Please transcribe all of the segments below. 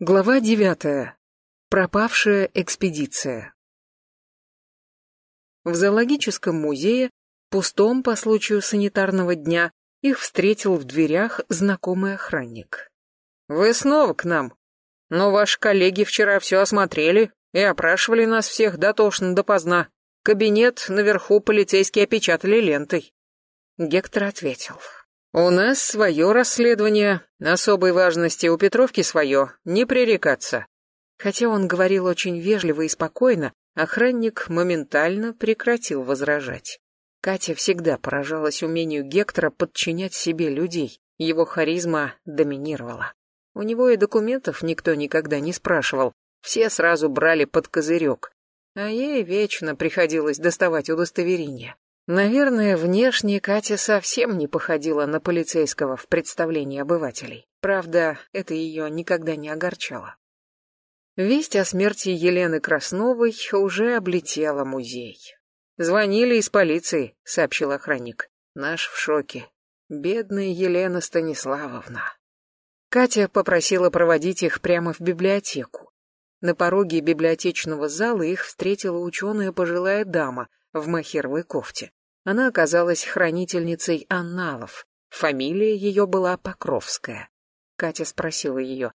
Глава девятая. Пропавшая экспедиция. В зоологическом музее, пустом по случаю санитарного дня, их встретил в дверях знакомый охранник. «Вы снова к нам? Но ваши коллеги вчера все осмотрели и опрашивали нас всех дотошно допоздна. Кабинет наверху полицейские опечатали лентой». Гектор ответил. «У нас свое расследование, особой важности у Петровки свое, не пререкаться». Хотя он говорил очень вежливо и спокойно, охранник моментально прекратил возражать. Катя всегда поражалась умению Гектора подчинять себе людей, его харизма доминировала. У него и документов никто никогда не спрашивал, все сразу брали под козырек, а ей вечно приходилось доставать удостоверение. Наверное, внешне Катя совсем не походила на полицейского в представлении обывателей. Правда, это ее никогда не огорчало. Весть о смерти Елены Красновой уже облетела музей. «Звонили из полиции», — сообщил охранник. «Наш в шоке. Бедная Елена Станиславовна». Катя попросила проводить их прямо в библиотеку. На пороге библиотечного зала их встретила ученая пожилая дама в махеровой кофте. Она оказалась хранительницей анналов. Фамилия ее была Покровская. Катя спросила ее,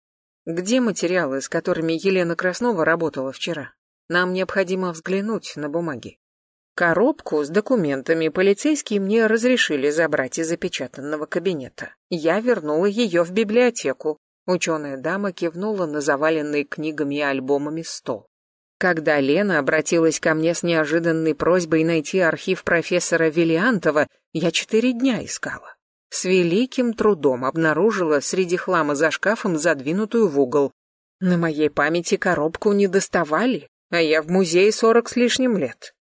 где материалы, с которыми Елена Краснова работала вчера? Нам необходимо взглянуть на бумаги. Коробку с документами полицейские мне разрешили забрать из запечатанного кабинета. Я вернула ее в библиотеку. Ученая дама кивнула на заваленный книгами и альбомами стол. Когда Лена обратилась ко мне с неожиданной просьбой найти архив профессора Виллиантова, я четыре дня искала. С великим трудом обнаружила среди хлама за шкафом задвинутую в угол. На моей памяти коробку не доставали, а я в музее сорок с лишним лет.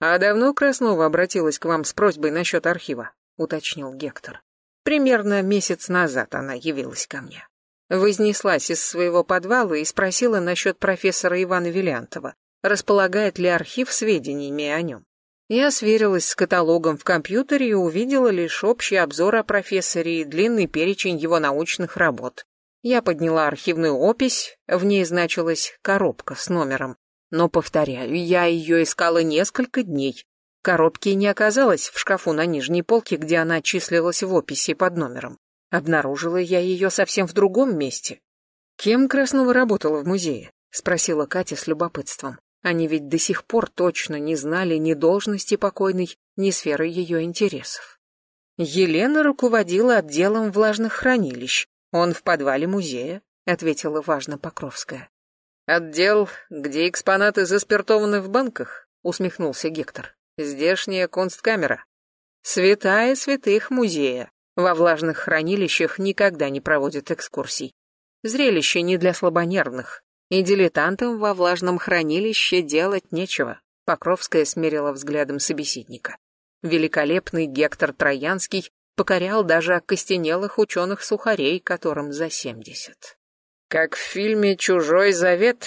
«А давно Краснова обратилась к вам с просьбой насчет архива?» — уточнил Гектор. «Примерно месяц назад она явилась ко мне. Вознеслась из своего подвала и спросила насчет профессора Ивана Вилянтова, располагает ли архив сведениями о нем. Я сверилась с каталогом в компьютере и увидела лишь общий обзор о профессоре и длинный перечень его научных работ. Я подняла архивную опись, в ней значилась коробка с номером. Но, повторяю, я ее искала несколько дней. Коробки не оказалось в шкафу на нижней полке, где она числилась в описи под номером. Обнаружила я ее совсем в другом месте. «Кем Краснова работала в музее?» — спросила Катя с любопытством. Они ведь до сих пор точно не знали ни должности покойной, ни сферы ее интересов. Елена руководила отделом влажных хранилищ. Он в подвале музея, ответила важно Покровская. Отдел, где экспонаты заспиртованы в банках, усмехнулся Гектор. Здешняя консткамера. Святая святых музея. Во влажных хранилищах никогда не проводят экскурсий. Зрелище не для слабонервных. И дилетантам во влажном хранилище делать нечего. Покровская смерила взглядом собеседника. Великолепный Гектор Троянский покорял даже окостенелых ученых-сухарей, которым за семьдесят. Как в фильме «Чужой завет»,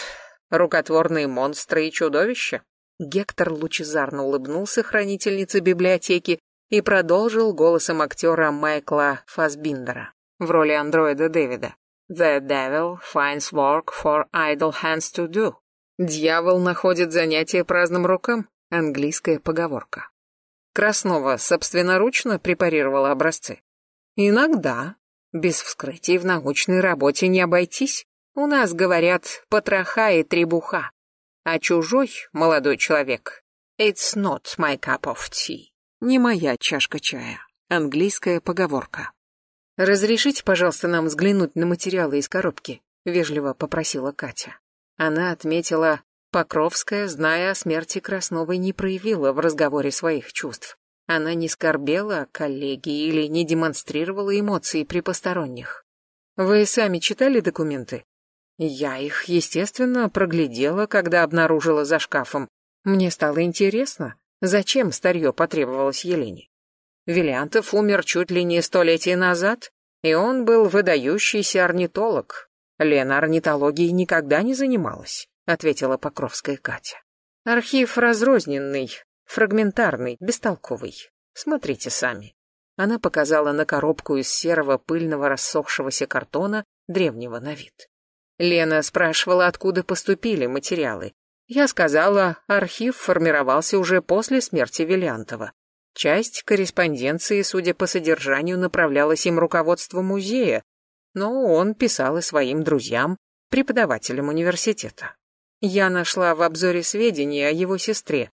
рукотворные монстры и чудовища. Гектор лучезарно улыбнулся хранительнице библиотеки и продолжил голосом актера Майкла Фасбиндера в роли андроида Дэвида. The devil finds work for idle hands to do. Дьявол находит занятие праздным рукам. Английская поговорка. Краснова собственноручно препарировала образцы. Иногда. Без вскрытий в научной работе не обойтись. У нас говорят потроха и требуха. А чужой, молодой человек, it's not my cup of tea. Не моя чашка чая. Английская поговорка. «Разрешите, пожалуйста, нам взглянуть на материалы из коробки?» — вежливо попросила Катя. Она отметила, Покровская, зная о смерти Красновой, не проявила в разговоре своих чувств. Она не скорбела о коллеге или не демонстрировала эмоции при посторонних. «Вы сами читали документы?» «Я их, естественно, проглядела, когда обнаружила за шкафом. Мне стало интересно, Зачем старье потребовалось Елене? Виллиантов умер чуть ли не столетие назад, и он был выдающийся орнитолог. Лена орнитологией никогда не занималась, ответила Покровская Катя. Архив разрозненный, фрагментарный, бестолковый. Смотрите сами. Она показала на коробку из серого пыльного рассохшегося картона, древнего на вид. Лена спрашивала, откуда поступили материалы. Я сказала, архив формировался уже после смерти Виллиантова. Часть корреспонденции, судя по содержанию, направлялась им руководству музея, но он писал и своим друзьям, преподавателям университета. Я нашла в обзоре сведения о его сестре.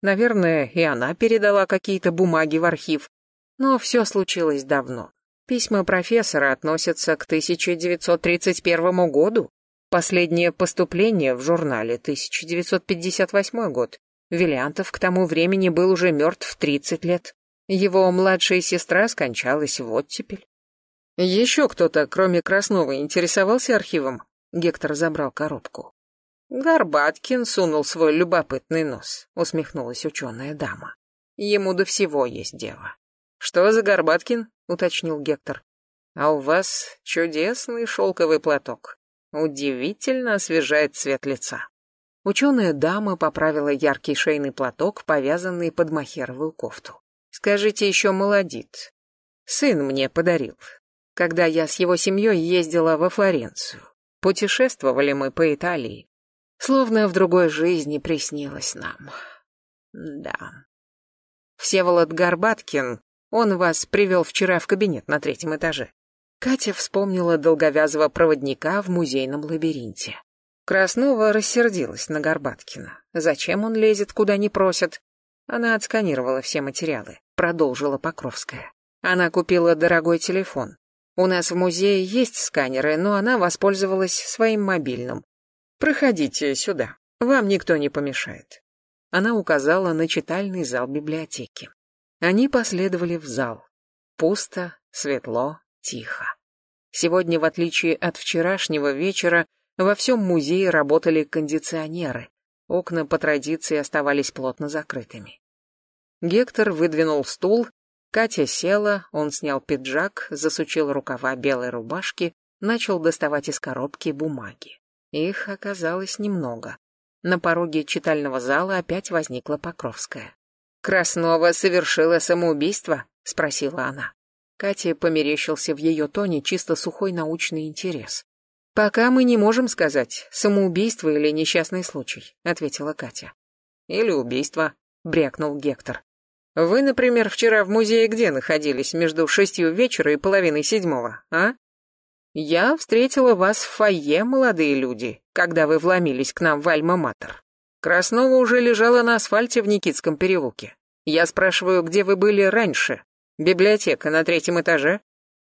Наверное, и она передала какие-то бумаги в архив, но все случилось давно. Письма профессора относятся к 1931 году. Последнее поступление в журнале 1958 год. Виллиантов к тому времени был уже мертв 30 лет. Его младшая сестра скончалась в оттепель. Еще кто-то, кроме Краснова, интересовался архивом? Гектор забрал коробку. Горбаткин сунул свой любопытный нос, усмехнулась ученая дама. Ему до всего есть дело. Что за Горбаткин? уточнил Гектор. А у вас чудесный шелковый платок. Удивительно освежает цвет лица. Ученая дама поправила яркий шейный платок, повязанный под махеровую кофту. Скажите, еще молодит. Сын мне подарил, когда я с его семьей ездила во Флоренцию. Путешествовали мы по Италии. Словно в другой жизни приснилось нам. Да. Всеволод Горбаткин, он вас привел вчера в кабинет на третьем этаже. Катя вспомнила долговязого проводника в музейном лабиринте. Краснова рассердилась на Горбаткина. Зачем он лезет, куда не просят? Она отсканировала все материалы, продолжила Покровская. Она купила дорогой телефон. У нас в музее есть сканеры, но она воспользовалась своим мобильным. Проходите сюда, вам никто не помешает. Она указала на читальный зал библиотеки. Они последовали в зал. Пусто, светло, тихо. Сегодня, в отличие от вчерашнего вечера, во всем музее работали кондиционеры. Окна по традиции оставались плотно закрытыми. Гектор выдвинул стул, Катя села, он снял пиджак, засучил рукава белой рубашки, начал доставать из коробки бумаги. Их оказалось немного. На пороге читального зала опять возникла Покровская. «Краснова совершила самоубийство?» — спросила она. Катя померещился в ее тоне чисто сухой научный интерес. «Пока мы не можем сказать, самоубийство или несчастный случай», — ответила Катя. «Или убийство», — брякнул Гектор. «Вы, например, вчера в музее где находились между шестью вечера и половиной седьмого, а?» «Я встретила вас в фойе, молодые люди, когда вы вломились к нам в Альма-Матер. Краснова уже лежала на асфальте в Никитском переулке. Я спрашиваю, где вы были раньше? Библиотека на третьем этаже?»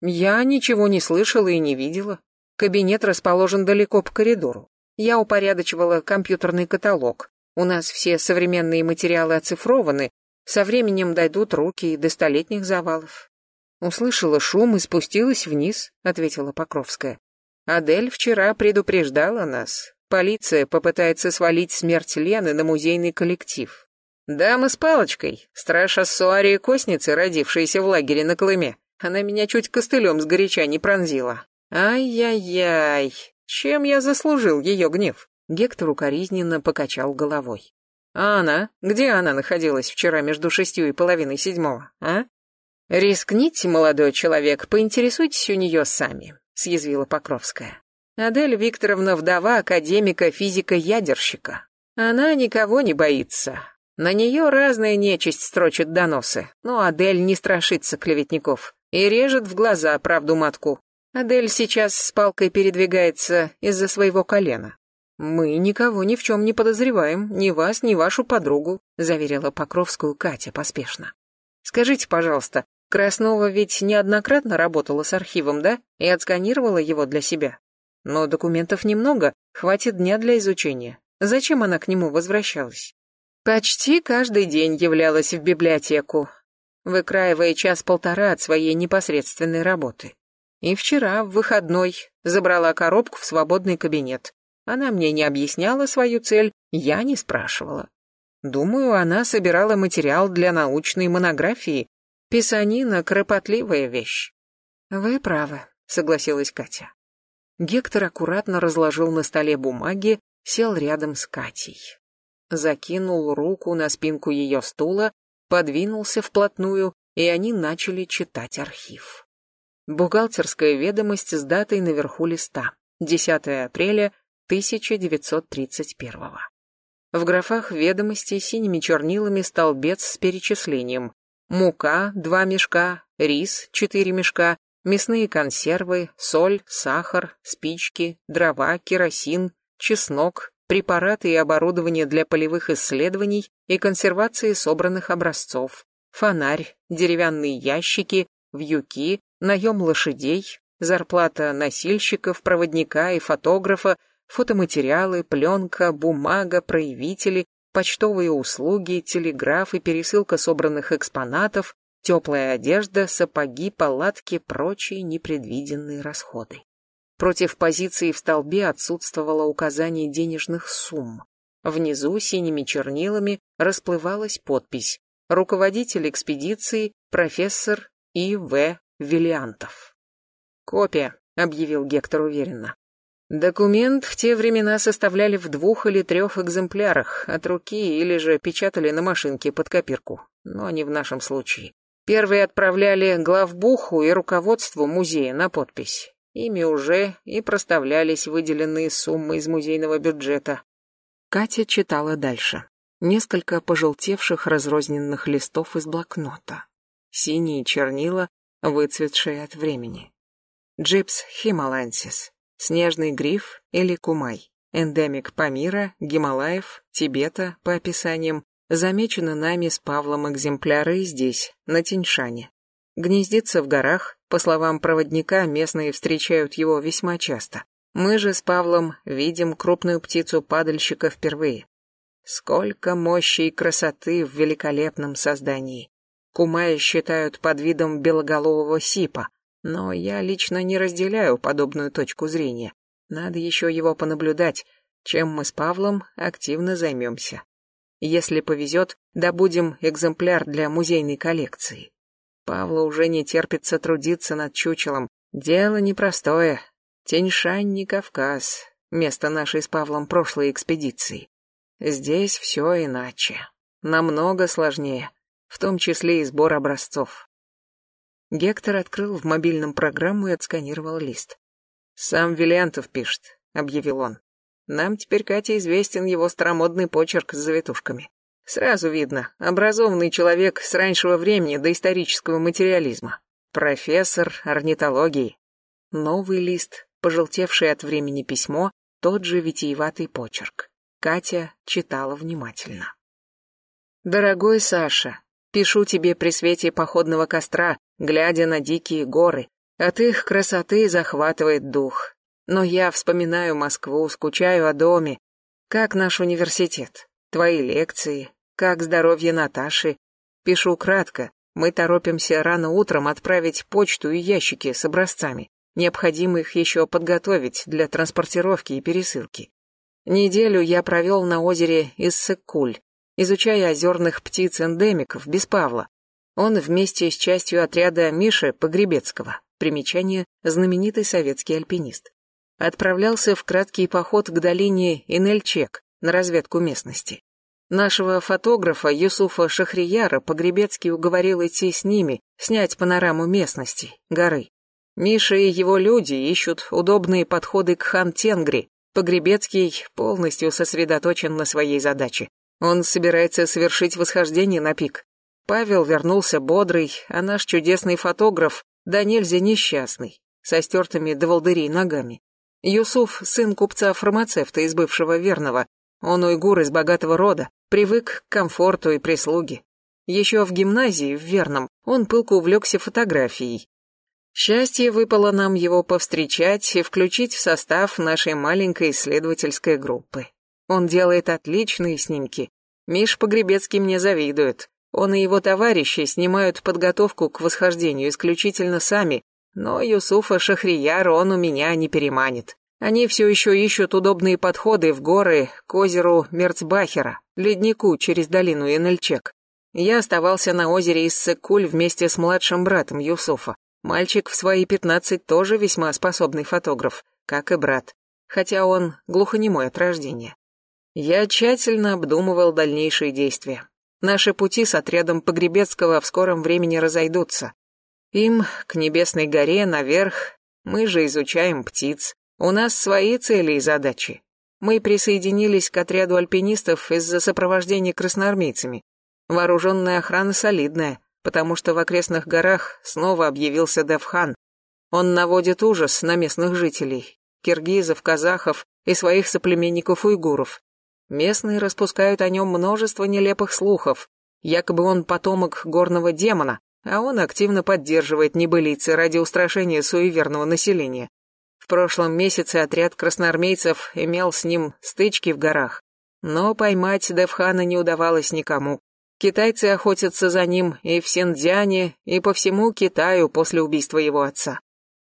«Я ничего не слышала и не видела. Кабинет расположен далеко по коридору. Я упорядочивала компьютерный каталог. У нас все современные материалы оцифрованы, со временем дойдут руки до столетних завалов. Услышала шум и спустилась вниз, ответила Покровская. Адель вчера предупреждала нас. Полиция попытается свалить смерть Лены на музейный коллектив. Дама с палочкой, страж Ассуарии Косницы, родившаяся в лагере на Колыме. Она меня чуть костылем сгоряча не пронзила. Ай-яй-яй, чем я заслужил ее гнев? Гектор укоризненно покачал головой. А она? Где она находилась вчера между шестью и половиной седьмого, а? Рискните, молодой человек, поинтересуйтесь у нее сами, съязвила Покровская. Адель Викторовна вдова академика физика-ядерщика. Она никого не боится. На нее разная нечисть строчит доносы, но Адель не страшится клеветников и режет в глаза правду матку. Адель сейчас с палкой передвигается из-за своего колена. Мы никого ни в чем не подозреваем, ни вас, ни вашу подругу, заверила Покровскую Катя поспешно. Скажите, пожалуйста, Краснова ведь неоднократно работала с архивом, да? И отсканировала его для себя. Но документов немного, хватит дня для изучения. Зачем она к нему возвращалась? Почти каждый день являлась в библиотеку, выкраивая час-полтора от своей непосредственной работы. И вчера, в выходной, забрала коробку в свободный кабинет. Она мне не объясняла свою цель, я не спрашивала. Думаю, она собирала материал для научной монографии. Писанина — кропотливая вещь. Вы правы, согласилась Катя. Гектор аккуратно разложил на столе бумаги, сел рядом с Катей. Закинул руку на спинку ее стула, подвинулся вплотную, и они начали читать архив. Бухгалтерская ведомость с датой наверху листа. 10 апреля 1931. В графах ведомости синими чернилами столбец с перечислением. Мука – два мешка, рис – четыре мешка, мясные консервы, соль, сахар, спички, дрова, керосин, чеснок, препараты и оборудование для полевых исследований и консервации собранных образцов, фонарь, деревянные ящики, вьюки, наем лошадей, зарплата носильщиков, проводника и фотографа, фотоматериалы, пленка, бумага, проявители, почтовые услуги, телеграф и пересылка собранных экспонатов, теплая одежда, сапоги, палатки, прочие непредвиденные расходы. Против позиции в столбе отсутствовало указание денежных сумм. Внизу синими чернилами расплывалась подпись «Руководитель экспедиции профессор И. В. Виллиантов». «Копия», — объявил Гектор уверенно. Документ в те времена составляли в двух или трех экземплярах от руки или же печатали на машинке под копирку, но не в нашем случае. Первые отправляли главбуху и руководству музея на подпись. Ими уже и проставлялись выделенные суммы из музейного бюджета. Катя читала дальше. Несколько пожелтевших разрозненных листов из блокнота. Синие чернила, выцветшие от времени. Gyps himalayensis. Снежный гриф или кумай. Эндемик Памира, Гималаев, Тибета, по описаниям, замечены нами с Павлом экземпляры и здесь, на Тянь-Шане. Гнездится в горах, по словам проводника, местные встречают его весьма часто. Мы же с Павлом видим крупную птицу-падальщика впервые. Сколько мощи и красоты в великолепном создании. Кумая считают под видом белоголового сипа, но я лично не разделяю подобную точку зрения. Надо еще его понаблюдать, чем мы с Павлом активно займемся. Если повезет, добудем экземпляр для музейной коллекции. Павла уже не терпится трудиться над чучелом. Дело непростое. Теньшань не Кавказ, место нашей с Павлом прошлой экспедиции. Здесь все иначе. Намного сложнее, в том числе и сбор образцов. Гектор открыл в мобильном программу и отсканировал лист. «Сам Виллиантов пишет», — объявил он. «Нам теперь, Катя, известен его старомодный почерк с завитушками. Сразу видно, образованный человек с раннего времени до исторического материализма. Профессор орнитологии. Новый лист, пожелтевший от времени письмо, тот же витиеватый почерк. Катя читала внимательно. «Дорогой Саша, пишу тебе при свете походного костра, глядя на дикие горы. От их красоты захватывает дух. Но я вспоминаю Москву, скучаю о доме. Как наш университет, твои лекции, как здоровье Наташи. Пишу кратко. Мы торопимся рано утром отправить почту и ящики с образцами. Необходимо их еще подготовить для транспортировки и пересылки. Неделю я провел на озере Иссык-Куль, изучая озерных птиц-эндемиков без Павла. Он вместе с частью отряда Миши Погребецкого, примечание знаменитый советский альпинист, отправлялся в краткий поход к долине Инельчек на разведку местности. Нашего фотографа Юсуфа Шахрияра Погребецкий уговорил идти с ними, снять панораму местности, горы. Миша и его люди ищут удобные подходы к хан-тенгри. Погребецкий полностью сосредоточен на своей задаче. Он собирается совершить восхождение на пик, Павел вернулся бодрый, а наш чудесный фотограф, да нельзя несчастный, со стертыми до волдырей ногами. Юсуф, сын купца-фармацевта из бывшего Верного, он уйгур из богатого рода, привык к комфорту и прислуге. Еще в гимназии, в Верном, он пылко увлекся фотографией. Счастье выпало нам его повстречать и включить в состав нашей маленькой исследовательской группы. Он делает отличные снимки. Миш Погребецкий мне завидует. Он и его товарищи снимают подготовку к восхождению исключительно сами, но Юсуфа Шахрияр он у меня не переманит. Они все еще ищут удобные подходы в горы к озеру Мерцбахера, леднику через долину Энельчек. Я оставался на озере Иссыкуль вместе с младшим братом Юсуфа. Мальчик в свои пятнадцать тоже весьма способный фотограф, как и брат, хотя он глухонемой от рождения. Я тщательно обдумывал дальнейшие действия. Наши пути с отрядом Погребецкого в скором времени разойдутся. Им к небесной горе наверх, мы же изучаем птиц. У нас свои цели и задачи. Мы присоединились к отряду альпинистов из-за сопровождения красноармейцами. Вооруженная охрана солидная, потому что в окрестных горах снова объявился Девхан. Он наводит ужас на местных жителей, киргизов, казахов и своих соплеменников-уйгуров. Местные распускают о нем множество нелепых слухов, якобы он потомок горного демона, а он активно поддерживает небылицы ради устрашения суеверного населения. В прошлом месяце отряд красноармейцев имел с ним стычки в горах, но поймать Девхана не удавалось никому. Китайцы охотятся за ним и в Синдзяне, и по всему Китаю после убийства его отца.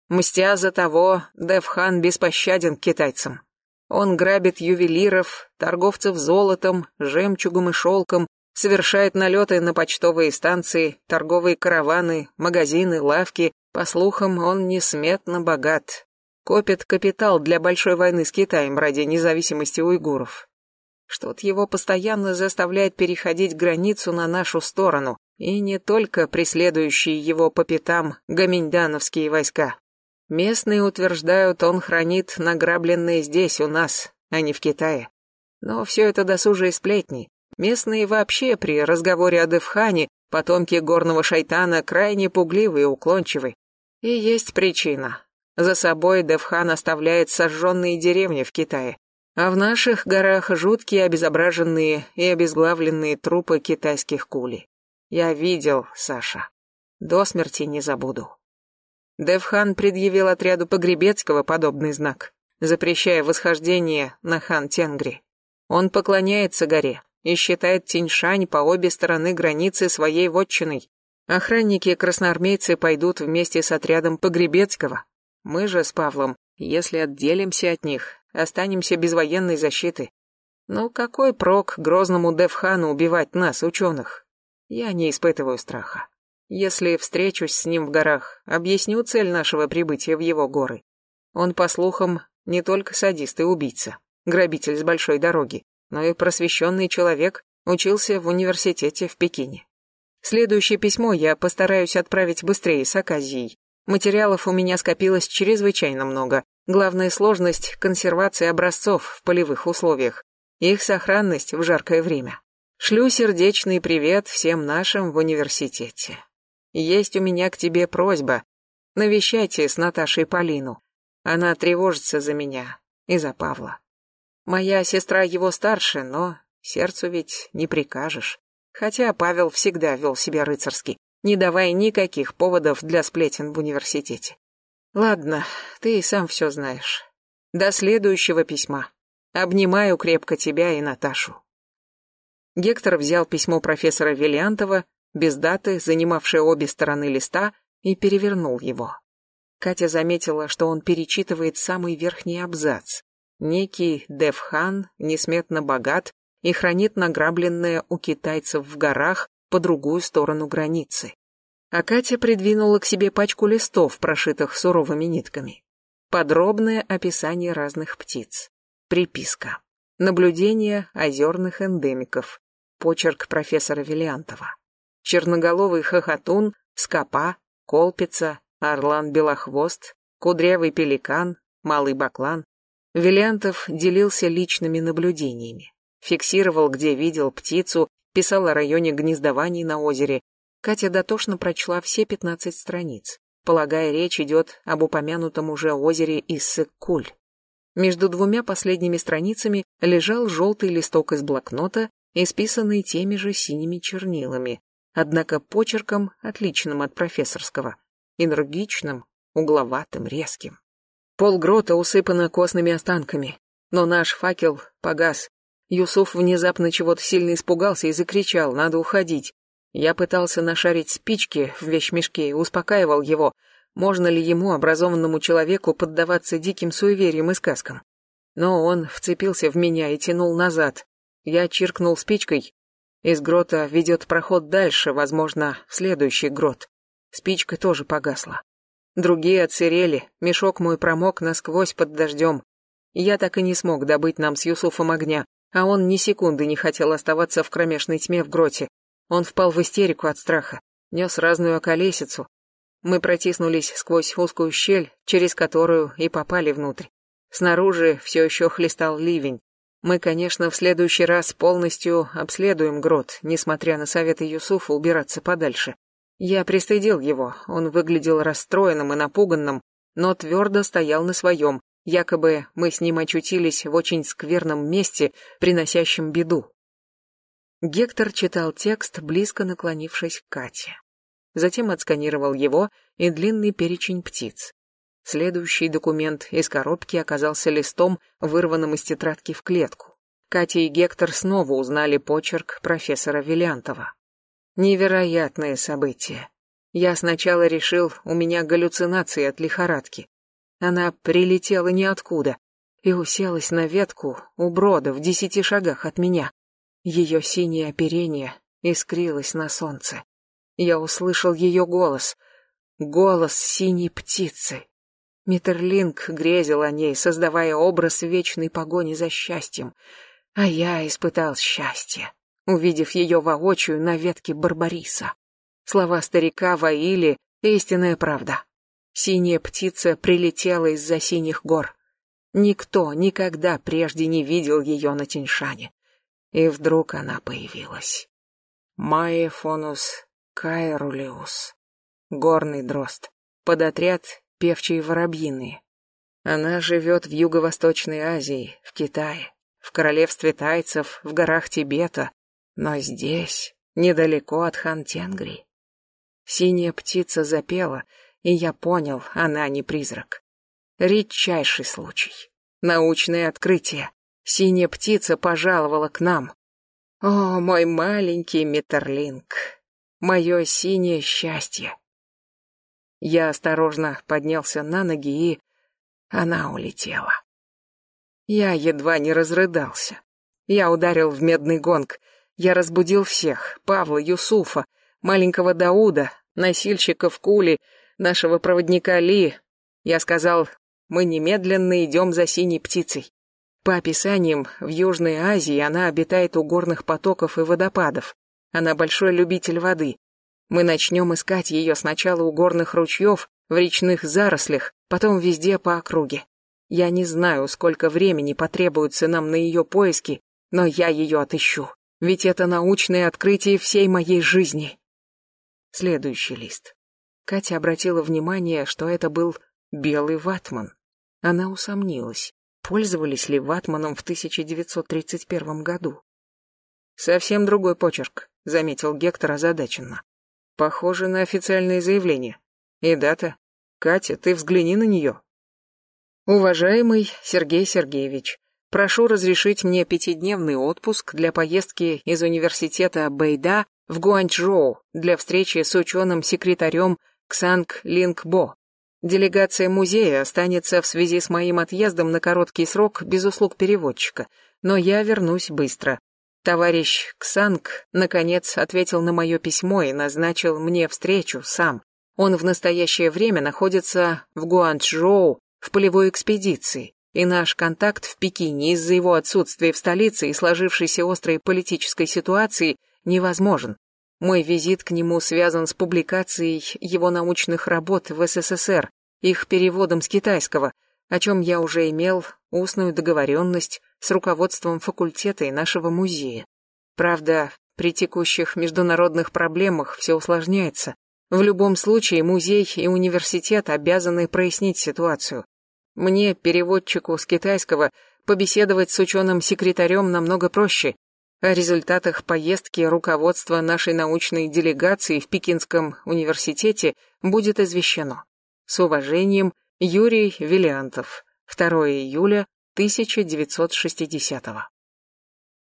Мстя за того, Девхан беспощаден к китайцам. Он грабит ювелиров, торговцев золотом, жемчугом и шелком, совершает налеты на почтовые станции, торговые караваны, магазины, лавки. По слухам, он несметно богат. Копит капитал для большой войны с Китаем ради независимости уйгуров. Что-то его постоянно заставляет переходить границу на нашу сторону, и не только преследующие его по пятам гаминьдановские войска. Местные утверждают, он хранит награбленные здесь, у нас, а не в Китае. Но все это досужие сплетни. Местные вообще при разговоре о Девхане, потомке горного шайтана, крайне пугливы и уклончивы. И есть причина. За собой Девхан оставляет сожженные деревни в Китае. А в наших горах жуткие обезображенные и обезглавленные трупы китайских кули. Я видел, Саша. До смерти не забуду. Девхан предъявил отряду Погребецкого подобный знак, запрещая восхождение на хан Тенгри. Он поклоняется горе и считает Тиньшань по обе стороны границы своей вотчиной. Охранники-красноармейцы пойдут вместе с отрядом Погребецкого. Мы же с Павлом, если отделимся от них, останемся без военной защиты. Ну какой прок грозному Девхану убивать нас, ученых? Я не испытываю страха. Если встречусь с ним в горах, объясню цель нашего прибытия в его горы. Он, по слухам, не только садист и убийца, грабитель с большой дороги, но и просвещенный человек, учился в университете в Пекине. Следующее письмо я постараюсь отправить быстрее с Аказией. Материалов у меня скопилось чрезвычайно много. Главная сложность – консервация образцов в полевых условиях. Их сохранность в жаркое время. Шлю сердечный привет всем нашим в университете. Есть у меня к тебе просьба. Навещайте с Наташей Полину. Она тревожится за меня и за Павла. Моя сестра его старше, но сердцу ведь не прикажешь. Хотя Павел всегда вел себя рыцарски, не давая никаких поводов для сплетен в университете. Ладно, ты и сам все знаешь. До следующего письма. Обнимаю крепко тебя и Наташу. Гектор взял письмо профессора Виллиантова без даты, занимавшая обе стороны листа, и перевернул его. Катя заметила, что он перечитывает самый верхний абзац. Некий Девхан несметно богат и хранит награбленное у китайцев в горах по другую сторону границы. А Катя придвинула к себе пачку листов, прошитых суровыми нитками. Подробное описание разных птиц. Приписка. Наблюдение озерных эндемиков. Почерк профессора Виллиантова черноголовый хохотун, скопа, колпица, орлан-белохвост, кудрявый пеликан, малый баклан. Виллиантов делился личными наблюдениями. Фиксировал, где видел птицу, писал о районе гнездований на озере. Катя дотошно прочла все пятнадцать страниц, полагая, речь идет об упомянутом уже озере Иссык-Куль. Между двумя последними страницами лежал желтый листок из блокнота, исписанный теми же синими чернилами однако почерком, отличным от профессорского, энергичным, угловатым, резким. Пол грота усыпано костными останками, но наш факел погас. Юсуф внезапно чего-то сильно испугался и закричал «надо уходить». Я пытался нашарить спички в вещмешке и успокаивал его, можно ли ему, образованному человеку, поддаваться диким суевериям и сказкам. Но он вцепился в меня и тянул назад. Я чиркнул спичкой, из грота ведет проход дальше, возможно, в следующий грот. Спичка тоже погасла. Другие отсырели, мешок мой промок насквозь под дождем. Я так и не смог добыть нам с Юсуфом огня, а он ни секунды не хотел оставаться в кромешной тьме в гроте. Он впал в истерику от страха, нес разную околесицу. Мы протиснулись сквозь узкую щель, через которую и попали внутрь. Снаружи все еще хлестал ливень. Мы, конечно, в следующий раз полностью обследуем грот, несмотря на советы Юсуфа убираться подальше. Я пристыдил его, он выглядел расстроенным и напуганным, но твердо стоял на своем, якобы мы с ним очутились в очень скверном месте, приносящем беду. Гектор читал текст, близко наклонившись к Кате. Затем отсканировал его и длинный перечень птиц. Следующий документ из коробки оказался листом, вырванным из тетрадки в клетку. Катя и Гектор снова узнали почерк профессора Виллиантова. Невероятное событие. Я сначала решил, у меня галлюцинации от лихорадки. Она прилетела ниоткуда и уселась на ветку у брода в десяти шагах от меня. Ее синее оперение искрилось на солнце. Я услышал ее голос. Голос синей птицы. Миттерлинг грезил о ней, создавая образ вечной погони за счастьем. А я испытал счастье, увидев ее воочию на ветке Барбариса. Слова старика воили истинная правда. Синяя птица прилетела из-за синих гор. Никто никогда прежде не видел ее на Тиньшане. И вдруг она появилась. Майя фонус кайрулеус. Горный дрозд. Подотряд певчие воробьины. Она живет в Юго-Восточной Азии, в Китае, в королевстве тайцев, в горах Тибета, но здесь, недалеко от Хантенгри. Синяя птица запела, и я понял, она не призрак. Редчайший случай. Научное открытие. Синяя птица пожаловала к нам. О, мой маленький Метерлинг, мое синее счастье. Я осторожно поднялся на ноги и... Она улетела. Я едва не разрыдался. Я ударил в медный гонг. Я разбудил всех. Павла, Юсуфа, маленького Дауда, носильщиков Кули, нашего проводника Ли. Я сказал, мы немедленно идем за синей птицей. По описаниям, в Южной Азии она обитает у горных потоков и водопадов. Она большой любитель воды. Мы начнем искать ее сначала у горных ручьев, в речных зарослях, потом везде по округе. Я не знаю, сколько времени потребуется нам на ее поиски, но я ее отыщу. Ведь это научное открытие всей моей жизни. Следующий лист. Катя обратила внимание, что это был белый ватман. Она усомнилась, пользовались ли ватманом в 1931 году. «Совсем другой почерк», — заметил Гектор озадаченно. Похоже на официальное заявление. И дата. Катя, ты взгляни на нее. Уважаемый Сергей Сергеевич, прошу разрешить мне пятидневный отпуск для поездки из университета Бэйда в Гуанчжоу для встречи с ученым-секретарем Ксанг Лингбо. Делегация музея останется в связи с моим отъездом на короткий срок без услуг переводчика, но я вернусь быстро. Товарищ Ксанг, наконец, ответил на мое письмо и назначил мне встречу сам. Он в настоящее время находится в Гуанчжоу в полевой экспедиции, и наш контакт в Пекине из-за его отсутствия в столице и сложившейся острой политической ситуации невозможен. Мой визит к нему связан с публикацией его научных работ в СССР, их переводом с китайского, о чем я уже имел устную договоренность с руководством факультета и нашего музея. Правда, при текущих международных проблемах все усложняется. В любом случае музей и университет обязаны прояснить ситуацию. Мне, переводчику с китайского, побеседовать с ученым-секретарем намного проще. О результатах поездки руководство нашей научной делегации в Пекинском университете будет извещено. С уважением, Юрий Виллиантов. 2 июля 1960-го.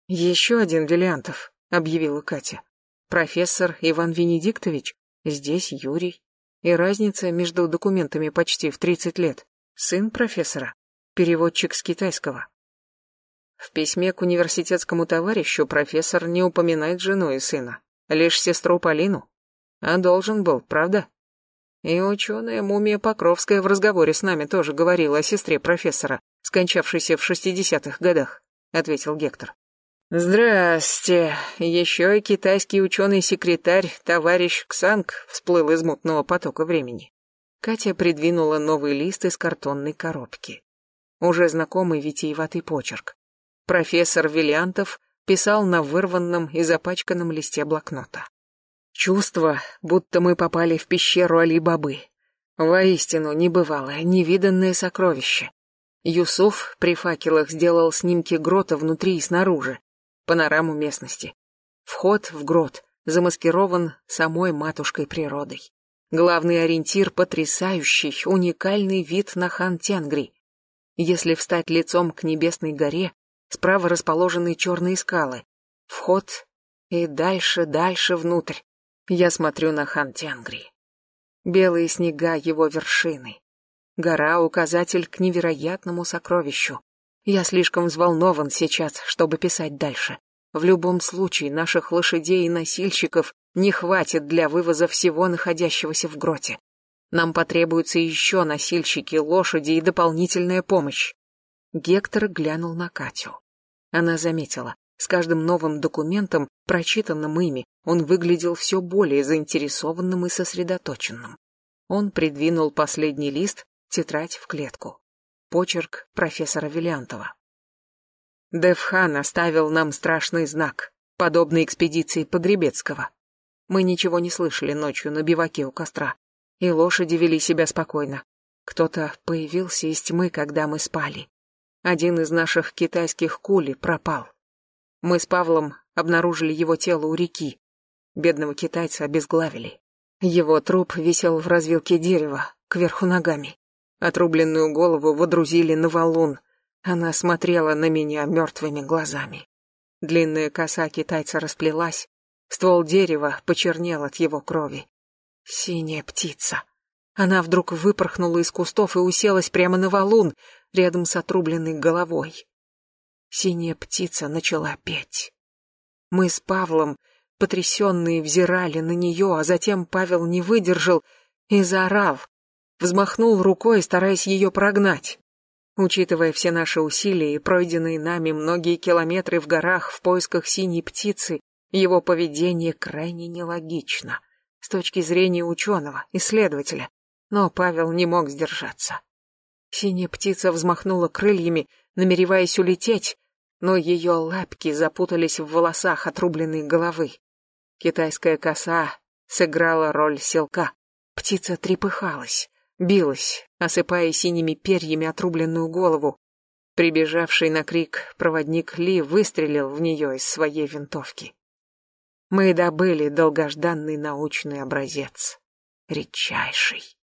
«Еще один Виллиантов», — объявила Катя. «Профессор Иван Венедиктович, здесь Юрий. И разница между документами почти в 30 лет. Сын профессора, переводчик с китайского». В письме к университетскому товарищу профессор не упоминает жену и сына, лишь сестру Полину. А должен был, правда? И ученая мумия Покровская в разговоре с нами тоже говорила о сестре профессора, скончавшийся в шестидесятых годах», — ответил Гектор. «Здрасте. Еще и китайский ученый-секретарь, товарищ Ксанг, всплыл из мутного потока времени». Катя придвинула новый лист из картонной коробки. уже знакомый витиеватый почерк. Профессор Виллиантов писал на вырванном и запачканном листе блокнота. Чувство, будто мы попали в пещеру Али-Бабы. Воистину, небывалое, невиданное сокровище. Юсуф при факелах сделал снимки грота внутри и снаружи, панораму местности. Вход в грот замаскирован самой матушкой природой. Главный ориентир — потрясающий, уникальный вид на Хан-Тенгри. Если встать лицом к небесной горе, справа расположены черные скалы. Вход и дальше, дальше внутрь. Я смотрю на Хан-Тенгри. Белые снега его вершины. Гора — указатель к невероятному сокровищу. Я слишком взволнован сейчас, чтобы писать дальше. В любом случае, наших лошадей и носильщиков не хватит для вывоза всего находящегося в гроте. Нам потребуются еще носильщики, лошади и дополнительная помощь. Гектор глянул на Катю. Она заметила, с каждым новым документом, прочитанным ими, он выглядел все более заинтересованным и сосредоточенным. Он придвинул последний лист, тетрадь в клетку. Почерк профессора Виллиантова. Девхан оставил нам страшный знак, подобный экспедиции Погребецкого. Мы ничего не слышали ночью на биваке у костра, и лошади вели себя спокойно. Кто-то появился из тьмы, когда мы спали. Один из наших китайских кули пропал. Мы с Павлом обнаружили его тело у реки. Бедного китайца обезглавили. Его труп висел в развилке дерева, кверху ногами. Отрубленную голову водрузили на валун, она смотрела на меня мертвыми глазами. Длинная коса китайца расплелась, ствол дерева почернел от его крови. Синяя птица. Она вдруг выпорхнула из кустов и уселась прямо на валун, рядом с отрубленной головой. Синяя птица начала петь. Мы с Павлом, потрясенные, взирали на нее, а затем Павел не выдержал и заорал, взмахнул рукой, стараясь ее прогнать. Учитывая все наши усилия и пройденные нами многие километры в горах в поисках синей птицы, его поведение крайне нелогично с точки зрения ученого, исследователя. Но Павел не мог сдержаться. Синяя птица взмахнула крыльями, намереваясь улететь, но ее лапки запутались в волосах отрубленной головы. Китайская коса сыграла роль селка. Птица трепыхалась билась, осыпая синими перьями отрубленную голову. Прибежавший на крик проводник Ли выстрелил в нее из своей винтовки. Мы добыли долгожданный научный образец. Редчайший.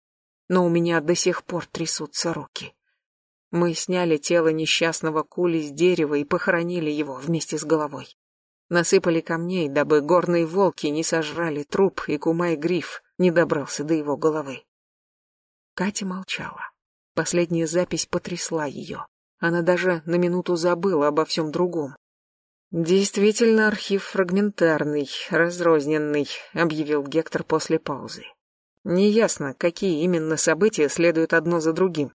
Но у меня до сих пор трясутся руки. Мы сняли тело несчастного кули с дерева и похоронили его вместе с головой. Насыпали камней, дабы горные волки не сожрали труп, и Кумай-гриф не добрался до его головы. Катя молчала. Последняя запись потрясла ее. Она даже на минуту забыла обо всем другом. «Действительно архив фрагментарный, разрозненный», — объявил Гектор после паузы. «Неясно, какие именно события следуют одно за другим.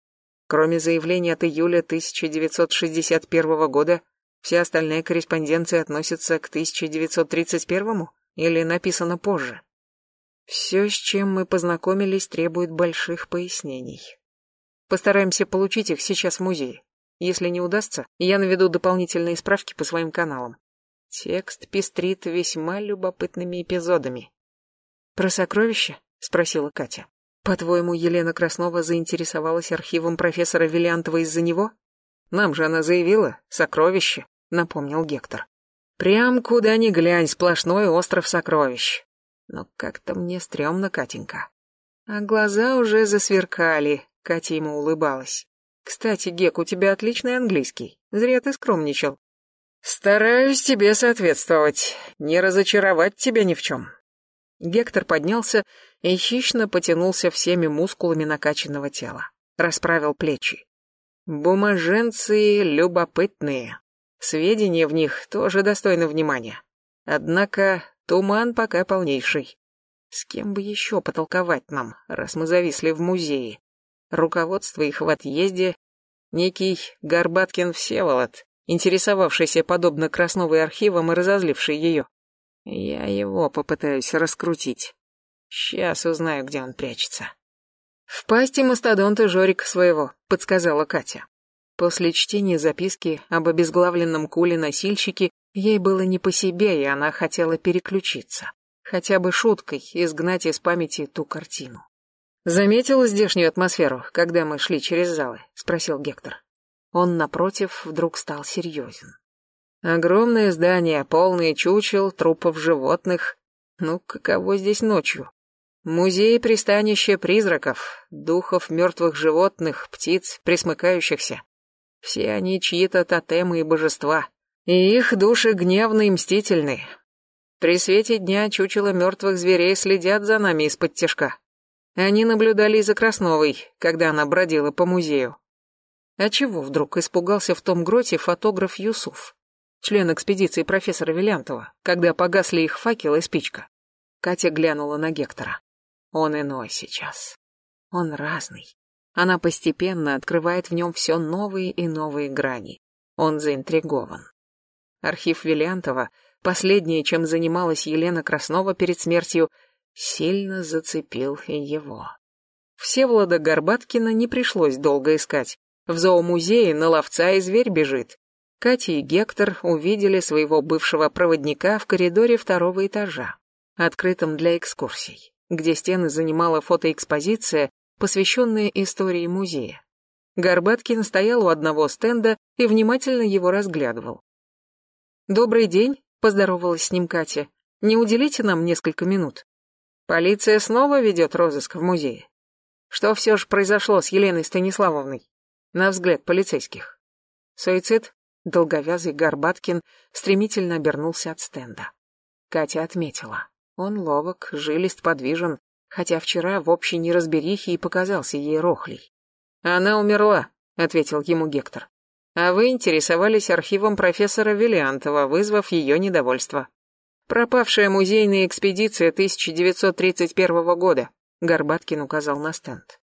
Кроме заявления от июля 1961 года, вся остальная корреспонденция относится к 1931 или написана позже?» Все, с чем мы познакомились, требует больших пояснений. Постараемся получить их сейчас в музее. Если не удастся, я наведу дополнительные справки по своим каналам. Текст пестрит весьма любопытными эпизодами. «Про сокровища?» — спросила Катя. «По-твоему, Елена Краснова заинтересовалась архивом профессора Виллиантова из-за него?» «Нам же она заявила, сокровище», — напомнил Гектор. «Прям куда ни глянь, сплошной остров сокровищ. Но как-то мне стрёмно, Катенька. А глаза уже засверкали, Катя ему улыбалась. Кстати, Гек, у тебя отличный английский. Зря ты скромничал. Стараюсь тебе соответствовать, не разочаровать тебя ни в чем. Гектор поднялся и хищно потянулся всеми мускулами накачанного тела. Расправил плечи. Бумаженцы любопытные. Сведения в них тоже достойны внимания. Однако Туман пока полнейший. С кем бы еще потолковать нам, раз мы зависли в музее? Руководство их в отъезде. Некий Горбаткин Всеволод, интересовавшийся подобно Красновой архивам и разозливший ее. Я его попытаюсь раскрутить. Сейчас узнаю, где он прячется. В пасти мастодонта Жорик своего, подсказала Катя. После чтения записки об обезглавленном куле-носильщике ей было не по себе, и она хотела переключиться. Хотя бы шуткой изгнать из памяти ту картину. «Заметил здешнюю атмосферу, когда мы шли через залы?» — спросил Гектор. Он, напротив, вдруг стал серьезен. «Огромное здание, полное чучел, трупов животных. Ну, каково здесь ночью? Музей пристанище призраков, духов мертвых животных, птиц, присмыкающихся. Все они чьи-то тотемы и божества. И их души гневны и мстительны. При свете дня чучела мертвых зверей следят за нами из-под тяжка. Они наблюдали за Красновой, когда она бродила по музею. А чего вдруг испугался в том гроте фотограф Юсуф, член экспедиции профессора Вилянтова, когда погасли их факел и спичка? Катя глянула на Гектора. Он иной сейчас. Он разный. Она постепенно открывает в нем все новые и новые грани. Он заинтригован. Архив Виллиантова, последнее, чем занималась Елена Краснова перед смертью, сильно зацепил и его. Всеволода Горбаткина не пришлось долго искать. В зоомузее на ловца и зверь бежит. Катя и Гектор увидели своего бывшего проводника в коридоре второго этажа, открытом для экскурсий где стены занимала фотоэкспозиция, посвященная истории музея. Горбаткин стоял у одного стенда и внимательно его разглядывал. «Добрый день», — поздоровалась с ним Катя. «Не уделите нам несколько минут?» «Полиция снова ведет розыск в музее. Что все же произошло с Еленой Станиславовной?» На взгляд полицейских. Суицид, долговязый Горбаткин, стремительно обернулся от стенда. Катя отметила. Он ловок, жилист, подвижен, хотя вчера в общей неразберихе и показался ей рохлей. «Она умерла», — ответил ему Гектор. «А вы интересовались архивом профессора Виллиантова, вызвав ее недовольство. Пропавшая музейная экспедиция 1931 года», — Горбаткин указал на стенд.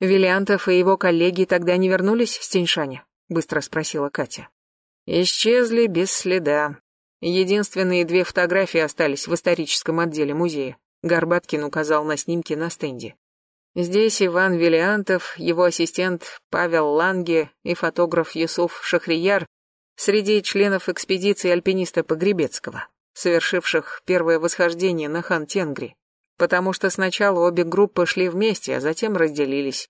«Виллиантов и его коллеги тогда не вернулись с Тиньшаня?» — быстро спросила Катя. «Исчезли без следа. Единственные две фотографии остались в историческом отделе музея. Горбаткин указал на снимки на стенде. Здесь Иван Виллиантов, его ассистент Павел Ланге и фотограф Юсуф Шахрияр среди членов экспедиции альпиниста Погребецкого, совершивших первое восхождение на Хан-Тенгри, потому что сначала обе группы шли вместе, а затем разделились.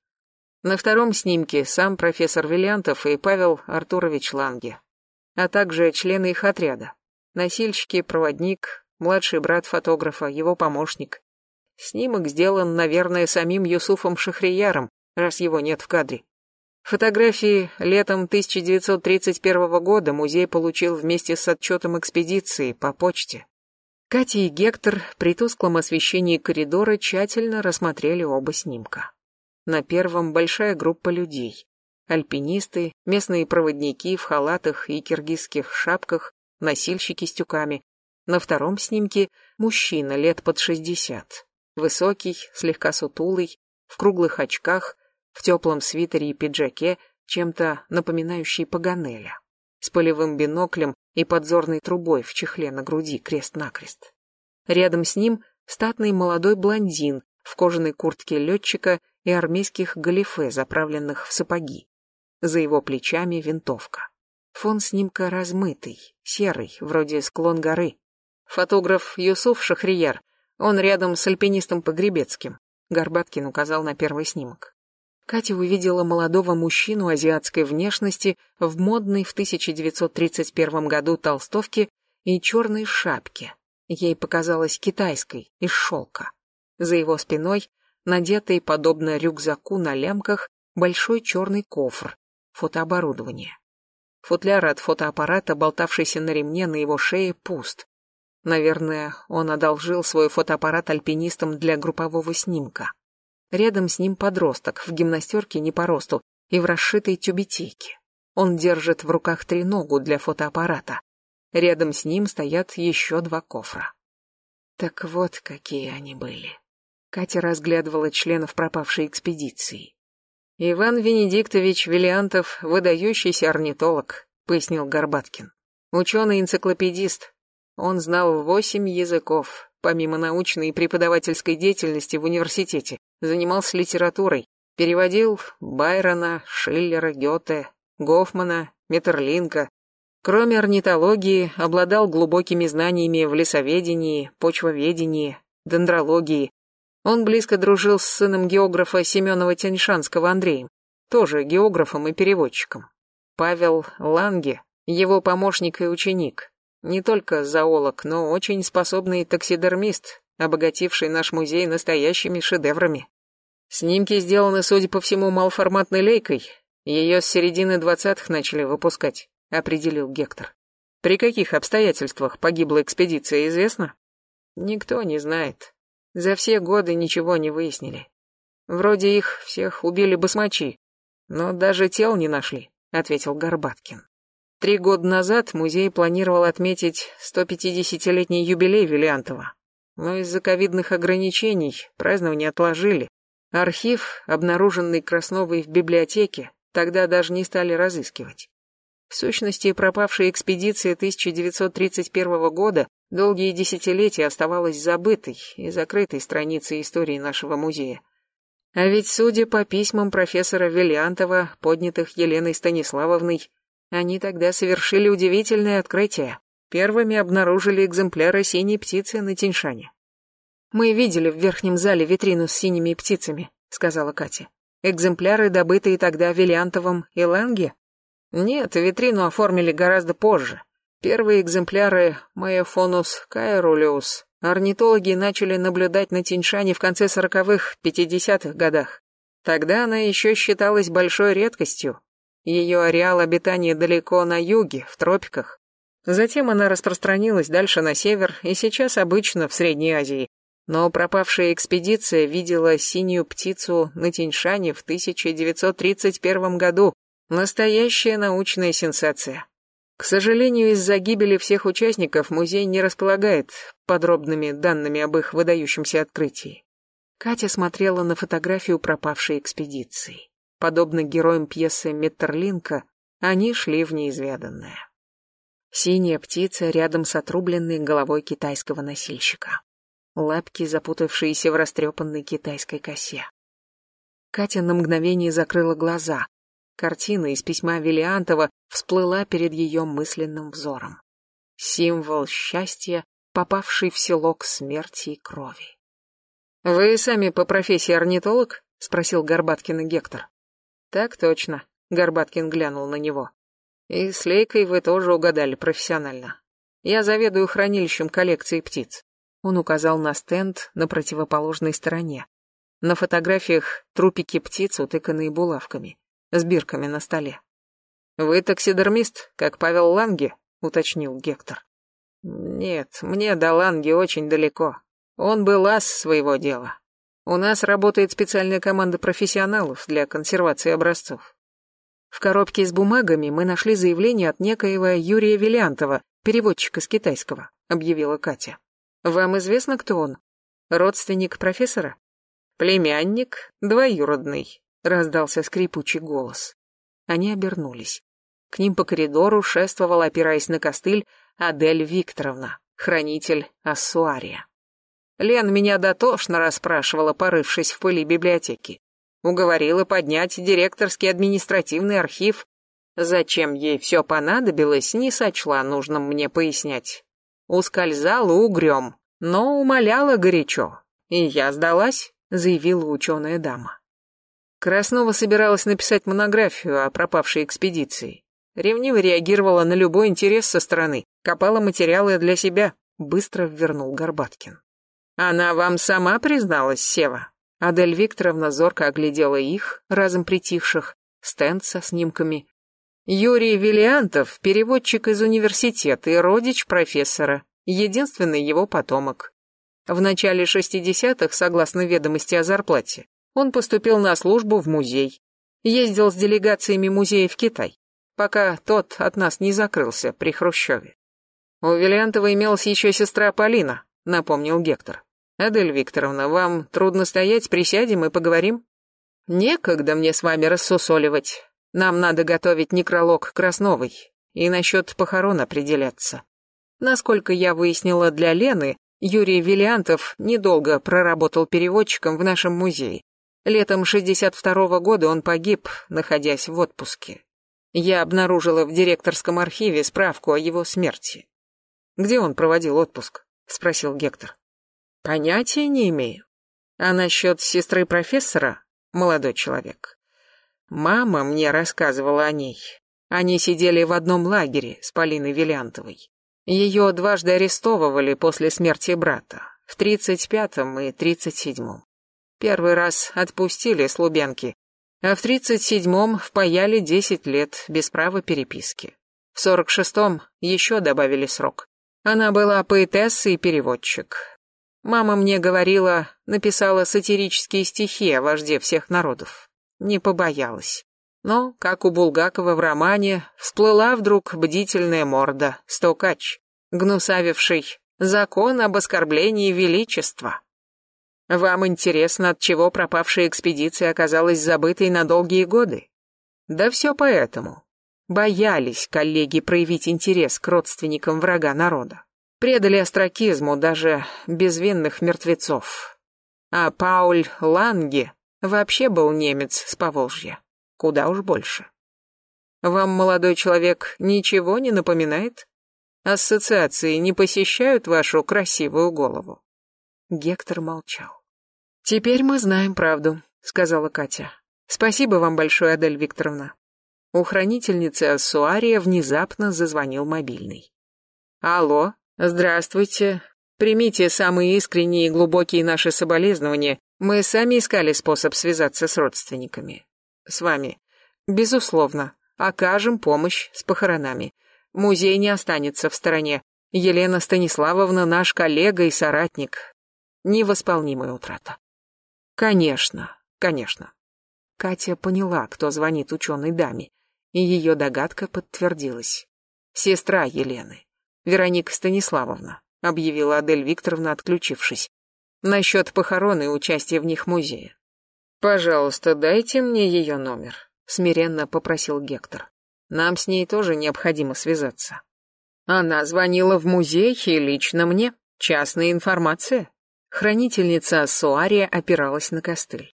На втором снимке сам профессор Виллиантов и Павел Артурович Ланге, а также члены их отряда. Носильщики, проводник, младший брат фотографа, его помощник. Снимок сделан, наверное, самим Юсуфом Шахрияром, раз его нет в кадре. Фотографии летом 1931 года музей получил вместе с отчетом экспедиции по почте. Катя и Гектор при тусклом освещении коридора тщательно рассмотрели оба снимка. На первом большая группа людей. Альпинисты, местные проводники в халатах и киргизских шапках, носильщики с тюками. На втором снимке мужчина лет под шестьдесят. Высокий, слегка сутулый, в круглых очках, в теплом свитере и пиджаке, чем-то напоминающий Паганеля, с полевым биноклем и подзорной трубой в чехле на груди крест-накрест. Рядом с ним статный молодой блондин в кожаной куртке летчика и армейских галифе, заправленных в сапоги. За его плечами винтовка. Фон снимка размытый, серый, вроде склон горы. Фотограф Юсуф Шахрияр, он рядом с альпинистом Погребецким. Горбаткин указал на первый снимок. Катя увидела молодого мужчину азиатской внешности в модной в 1931 году толстовке и черной шапке. Ей показалось китайской, из шелка. За его спиной, надетый, подобно рюкзаку на лямках, большой черный кофр, фотооборудование. Футляр от фотоаппарата, болтавшийся на ремне на его шее, пуст. Наверное, он одолжил свой фотоаппарат альпинистам для группового снимка. Рядом с ним подросток в гимнастерке не по росту и в расшитой тюбетейке. Он держит в руках треногу для фотоаппарата. Рядом с ним стоят еще два кофра. Так вот, какие они были. Катя разглядывала членов пропавшей экспедиции. «Иван Венедиктович Виллиантов – выдающийся орнитолог», – пояснил Горбаткин. «Ученый-энциклопедист. Он знал восемь языков, помимо научной и преподавательской деятельности в университете. Занимался литературой, переводил Байрона, Шиллера, Гёте, Гофмана, Метерлинка. Кроме орнитологии, обладал глубокими знаниями в лесоведении, почвоведении, дендрологии. Он близко дружил с сыном географа Семенова-Тяньшанского Андреем, тоже географом и переводчиком. Павел Ланге, его помощник и ученик. Не только зоолог, но очень способный таксидермист, обогативший наш музей настоящими шедеврами. Снимки сделаны, судя по всему, малоформатной лейкой. Ее с середины двадцатых начали выпускать, определил Гектор. При каких обстоятельствах погибла экспедиция, известно? Никто не знает. За все годы ничего не выяснили. Вроде их всех убили басмачи, но даже тел не нашли, ответил Горбаткин. Три года назад музей планировал отметить 150-летний юбилей Виллиантова, но из-за ковидных ограничений празднование отложили. Архив, обнаруженный Красновой в библиотеке, тогда даже не стали разыскивать. В сущности, пропавшая экспедиция 1931 года долгие десятилетия оставалась забытой и закрытой страницей истории нашего музея. А ведь, судя по письмам профессора Виллиантова, поднятых Еленой Станиславовной, они тогда совершили удивительное открытие. Первыми обнаружили экземпляры синей птицы на Тиньшане. «Мы видели в верхнем зале витрину с синими птицами», — сказала Катя. «Экземпляры, добытые тогда Виллиантовым и Ланге?» «Нет, витрину оформили гораздо позже. Первые экземпляры Маефонус каэрулиус орнитологи начали наблюдать на Тиньшане в конце сороковых, пятидесятых годах. Тогда она еще считалась большой редкостью. Ее ареал обитания далеко на юге, в тропиках. Затем она распространилась дальше на север и сейчас обычно в Средней Азии, но пропавшая экспедиция видела синюю птицу на Тиньшане в 1931 году. Настоящая научная сенсация. К сожалению, из-за гибели всех участников музей не располагает подробными данными об их выдающемся открытии. Катя смотрела на фотографию пропавшей экспедиции. Подобно героям пьесы Меттерлинка, они шли в неизведанное. Синяя птица рядом с отрубленной головой китайского носильщика лапки, запутавшиеся в растрепанной китайской косе. Катя на мгновение закрыла глаза. Картина из письма Виллиантова всплыла перед ее мысленным взором. Символ счастья, попавший в село к смерти и крови. «Вы сами по профессии орнитолог?» — спросил Горбаткин и Гектор. «Так точно», — Горбаткин глянул на него. «И с Лейкой вы тоже угадали профессионально. Я заведую хранилищем коллекции птиц. Он указал на стенд на противоположной стороне. На фотографиях трупики птиц, утыканные булавками, с бирками на столе. «Вы таксидермист, как Павел Ланге?» — уточнил Гектор. «Нет, мне до Ланге очень далеко. Он был ас своего дела. У нас работает специальная команда профессионалов для консервации образцов. В коробке с бумагами мы нашли заявление от некоего Юрия Виллиантова, переводчика с китайского», — объявила Катя. Вам известно, кто он? Родственник профессора? Племянник, двоюродный, раздался скрипучий голос. Они обернулись. К ним по коридору шествовала, опираясь на костыль, Адель Викторовна, хранитель Ассуария. Лен меня дотошно расспрашивала, порывшись в пыли библиотеки. Уговорила поднять директорский административный архив. Зачем ей все понадобилось, не сочла нужным мне пояснять ускользала угрём, но умоляла горячо. И я сдалась, заявила ученая дама. Краснова собиралась написать монографию о пропавшей экспедиции. Ревниво реагировала на любой интерес со стороны, копала материалы для себя, быстро вернул Горбаткин. Она вам сама призналась, Сева? Адель Викторовна зорко оглядела их, разом притихших, стенд со снимками, Юрий Виллиантов, переводчик из университета и родич профессора, единственный его потомок. В начале 60-х, согласно ведомости о зарплате, он поступил на службу в музей. Ездил с делегациями музея в Китай, пока тот от нас не закрылся при Хрущеве. У Виллиантова имелась еще сестра Полина, напомнил Гектор. Адель Викторовна, вам трудно стоять, присядем и поговорим? Некогда мне с вами рассусоливать. Нам надо готовить некролог Красновой и насчет похорон определяться. Насколько я выяснила для Лены, Юрий Виллиантов недолго проработал переводчиком в нашем музее. Летом 62 -го года он погиб, находясь в отпуске. Я обнаружила в директорском архиве справку о его смерти. Где он проводил отпуск? спросил Гектор. Понятия не имею. А насчет сестры профессора, молодой человек. Мама мне рассказывала о ней. Они сидели в одном лагере с Полиной Вилянтовой. Ее дважды арестовывали после смерти брата, в 35-м и 37-м. Первый раз отпустили с Лубянки, а в 37-м впаяли 10 лет без права переписки. В 46-м еще добавили срок. Она была поэтесса и переводчик. Мама мне говорила, написала сатирические стихи о вожде всех народов. Не побоялась. Но, как у Булгакова в романе, всплыла вдруг бдительная морда, стокач, гнусавивший закон об оскорблении величества. Вам интересно, от чего пропавшая экспедиция оказалась забытой на долгие годы? Да все поэтому. Боялись коллеги проявить интерес к родственникам врага народа. Предали остракизму даже безвинных мертвецов. А Пауль Ланге вообще был немец с Поволжья. Куда уж больше. Вам, молодой человек, ничего не напоминает? Ассоциации не посещают вашу красивую голову? Гектор молчал. «Теперь мы знаем правду», — сказала Катя. «Спасибо вам большое, Адель Викторовна. У хранительницы Ассуария внезапно зазвонил мобильный. «Алло, здравствуйте. Примите самые искренние и глубокие наши соболезнования. Мы сами искали способ связаться с родственниками. С вами. Безусловно. Окажем помощь с похоронами. Музей не останется в стороне. Елена Станиславовна наш коллега и соратник. Невосполнимая утрата. Конечно, конечно. Катя поняла, кто звонит ученой даме и ее догадка подтвердилась. «Сестра Елены, Вероника Станиславовна», — объявила Адель Викторовна, отключившись. «Насчет похорон и участия в них музея». «Пожалуйста, дайте мне ее номер», — смиренно попросил Гектор. «Нам с ней тоже необходимо связаться». «Она звонила в музей и лично мне. Частная информация». Хранительница Суария опиралась на костыль.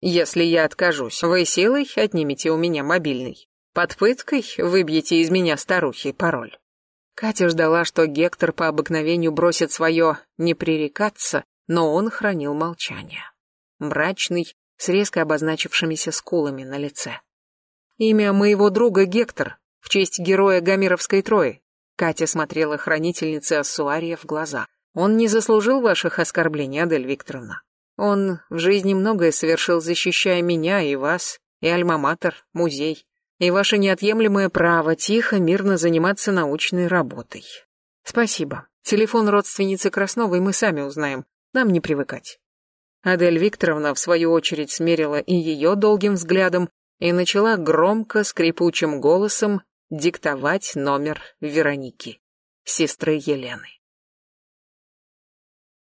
«Если я откажусь, вы силой отнимете у меня мобильный?» Под пыткой выбьете из меня старухи пароль. Катя ждала, что Гектор по обыкновению бросит свое «не пререкаться», но он хранил молчание. Мрачный, с резко обозначившимися скулами на лице. «Имя моего друга Гектор, в честь героя Гомеровской Трои», Катя смотрела хранительнице Ассуария в глаза. «Он не заслужил ваших оскорблений, Адель Викторовна. Он в жизни многое совершил, защищая меня и вас, и Альма-Матер, музей и ваше неотъемлемое право тихо, мирно заниматься научной работой. Спасибо. Телефон родственницы Красновой мы сами узнаем. Нам не привыкать. Адель Викторовна, в свою очередь, смерила и ее долгим взглядом и начала громко, скрипучим голосом диктовать номер Вероники, сестры Елены.